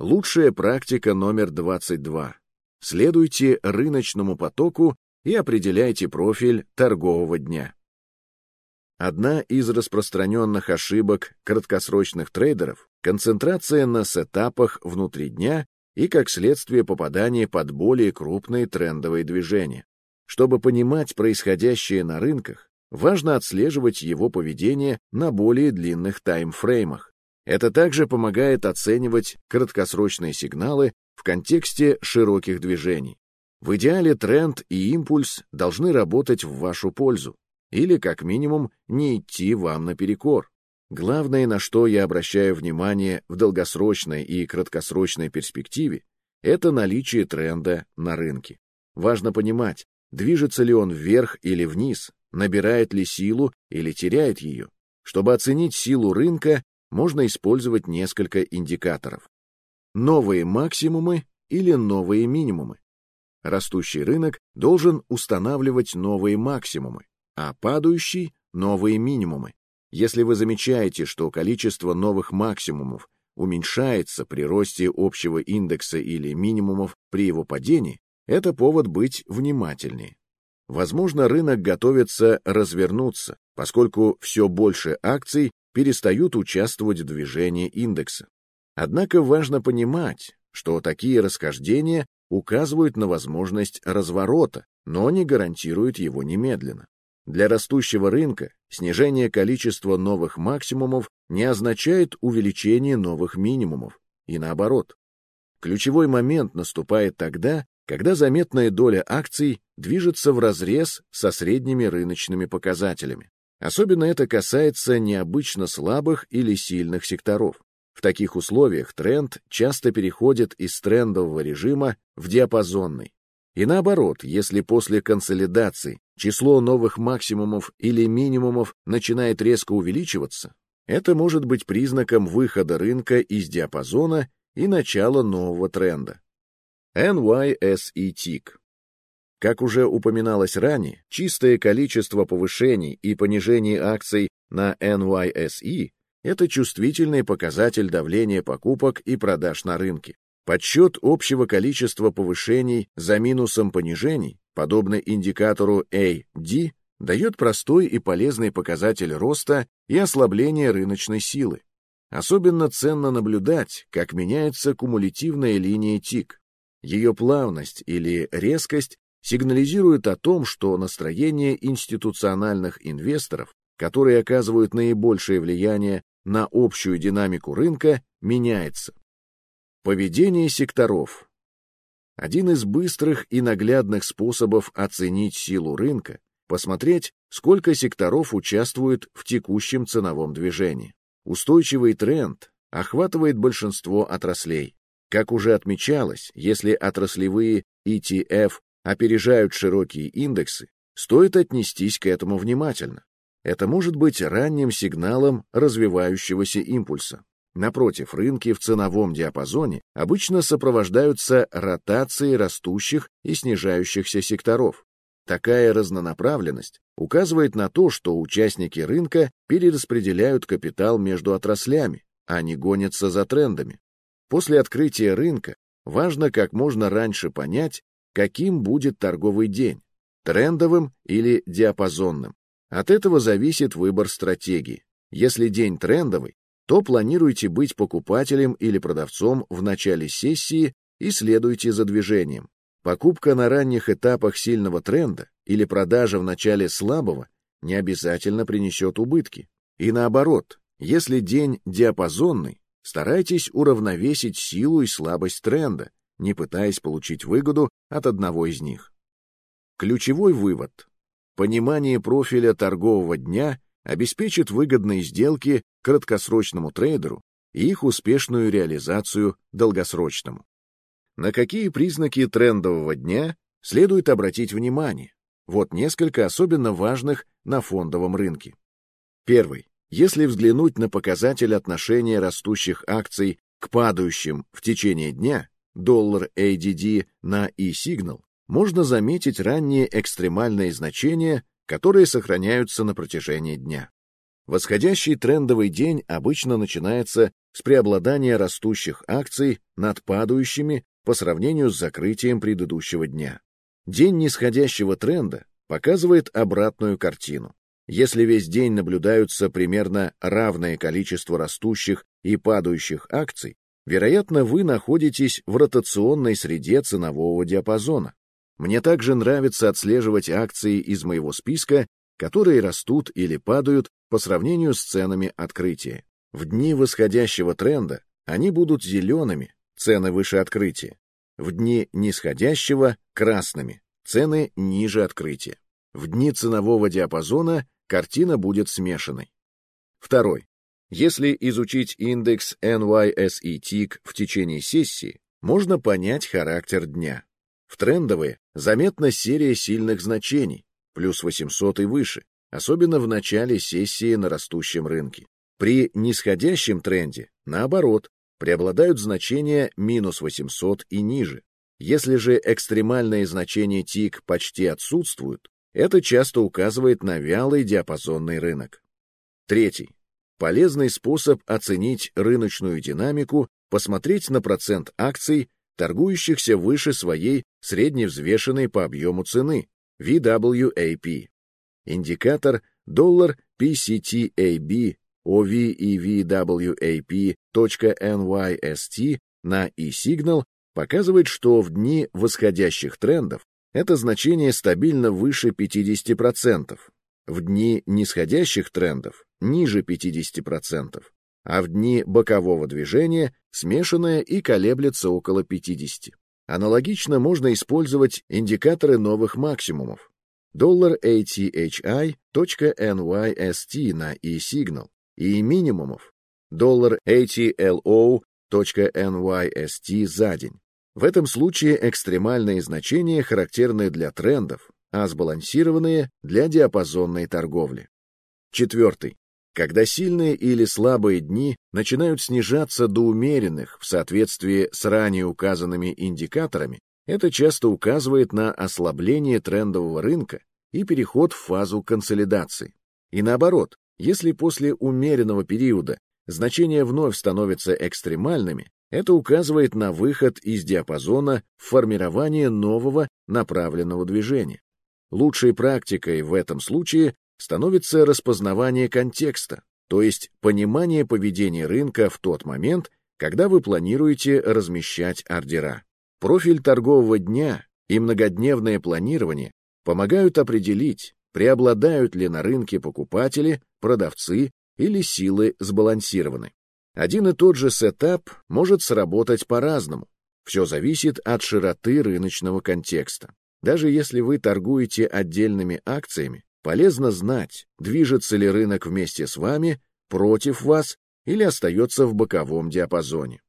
Лучшая практика номер 22. Следуйте рыночному потоку и определяйте профиль торгового дня. Одна из распространенных ошибок краткосрочных трейдеров – концентрация на сетапах внутри дня и, как следствие, попадание под более крупные трендовые движения. Чтобы понимать происходящее на рынках, важно отслеживать его поведение на более длинных таймфреймах. Это также помогает оценивать краткосрочные сигналы в контексте широких движений. В идеале тренд и импульс должны работать в вашу пользу, или, как минимум, не идти вам наперекор. Главное, на что я обращаю внимание в долгосрочной и краткосрочной перспективе, это наличие тренда на рынке. Важно понимать, движется ли он вверх или вниз, набирает ли силу или теряет ее. Чтобы оценить силу рынка, можно использовать несколько индикаторов. Новые максимумы или новые минимумы. Растущий рынок должен устанавливать новые максимумы, а падающий — новые минимумы. Если вы замечаете, что количество новых максимумов уменьшается при росте общего индекса или минимумов при его падении, это повод быть внимательнее. Возможно, рынок готовится развернуться, поскольку все больше акций перестают участвовать в движении индекса. Однако важно понимать, что такие расхождения указывают на возможность разворота, но не гарантируют его немедленно. Для растущего рынка снижение количества новых максимумов не означает увеличение новых минимумов, и наоборот. Ключевой момент наступает тогда, когда заметная доля акций движется вразрез со средними рыночными показателями. Особенно это касается необычно слабых или сильных секторов. В таких условиях тренд часто переходит из трендового режима в диапазонный. И наоборот, если после консолидации число новых максимумов или минимумов начинает резко увеличиваться, это может быть признаком выхода рынка из диапазона и начала нового тренда. NYSE TIC Как уже упоминалось ранее, чистое количество повышений и понижений акций на NYSE – это чувствительный показатель давления покупок и продаж на рынке. Подсчет общего количества повышений за минусом понижений, подобно индикатору AD, дает простой и полезный показатель роста и ослабления рыночной силы. Особенно ценно наблюдать, как меняется кумулятивная линия ТИК. Ее плавность или резкость сигнализирует о том, что настроение институциональных инвесторов, которые оказывают наибольшее влияние на общую динамику рынка, меняется. Поведение секторов. Один из быстрых и наглядных способов оценить силу рынка – посмотреть, сколько секторов участвуют в текущем ценовом движении. Устойчивый тренд охватывает большинство отраслей. Как уже отмечалось, если отраслевые ETF опережают широкие индексы, стоит отнестись к этому внимательно. Это может быть ранним сигналом развивающегося импульса. Напротив, рынки в ценовом диапазоне обычно сопровождаются ротацией растущих и снижающихся секторов. Такая разнонаправленность указывает на то, что участники рынка перераспределяют капитал между отраслями, а не гонятся за трендами. После открытия рынка важно как можно раньше понять, каким будет торговый день – трендовым или диапазонным. От этого зависит выбор стратегии. Если день трендовый, то планируете быть покупателем или продавцом в начале сессии и следуйте за движением. Покупка на ранних этапах сильного тренда или продажа в начале слабого не обязательно принесет убытки. И наоборот, если день диапазонный, старайтесь уравновесить силу и слабость тренда, не пытаясь получить выгоду от одного из них. Ключевой вывод. Понимание профиля торгового дня обеспечит выгодные сделки краткосрочному трейдеру и их успешную реализацию долгосрочному. На какие признаки трендового дня следует обратить внимание? Вот несколько особенно важных на фондовом рынке. Первый. Если взглянуть на показатель отношения растущих акций к падающим в течение дня, доллар ADD на E-сигнал, можно заметить ранние экстремальные значения которые сохраняются на протяжении дня. Восходящий трендовый день обычно начинается с преобладания растущих акций над падающими по сравнению с закрытием предыдущего дня. День нисходящего тренда показывает обратную картину. Если весь день наблюдаются примерно равное количество растущих и падающих акций, вероятно, вы находитесь в ротационной среде ценового диапазона. Мне также нравится отслеживать акции из моего списка, которые растут или падают по сравнению с ценами открытия. В дни восходящего тренда они будут зелеными, цены выше открытия. В дни нисходящего — красными, цены ниже открытия. В дни ценового диапазона картина будет смешанной. Второй. Если изучить индекс NYSE TIC в течение сессии, можно понять характер дня. В трендовые заметна серия сильных значений, плюс 800 и выше, особенно в начале сессии на растущем рынке. При нисходящем тренде, наоборот, преобладают значения минус 800 и ниже. Если же экстремальные значения ТИК почти отсутствуют, это часто указывает на вялый диапазонный рынок. Третий. Полезный способ оценить рыночную динамику – посмотреть на процент акций, торгующихся выше своей средневзвешенной по объему цены, VWAP. Индикатор доллар PCTAB OVEVWAP.NYST на eSignal показывает, что в дни восходящих трендов это значение стабильно выше 50%, в дни нисходящих трендов ниже 50%, а в дни бокового движения смешанное и колеблется около 50%. Аналогично можно использовать индикаторы новых максимумов. Dollar ATHI.NYST на eSignal и минимумов доллар ATLO.NYST за день. В этом случае экстремальные значения характерны для трендов, а сбалансированные для диапазонной торговли. Четвертый. Когда сильные или слабые дни начинают снижаться до умеренных в соответствии с ранее указанными индикаторами, это часто указывает на ослабление трендового рынка и переход в фазу консолидации. И наоборот, если после умеренного периода значения вновь становятся экстремальными, это указывает на выход из диапазона в формирование нового направленного движения. Лучшей практикой в этом случае становится распознавание контекста, то есть понимание поведения рынка в тот момент, когда вы планируете размещать ордера. Профиль торгового дня и многодневное планирование помогают определить, преобладают ли на рынке покупатели, продавцы или силы сбалансированы. Один и тот же сетап может сработать по-разному. Все зависит от широты рыночного контекста. Даже если вы торгуете отдельными акциями, полезно знать, движется ли рынок вместе с вами, против вас или остается в боковом диапазоне.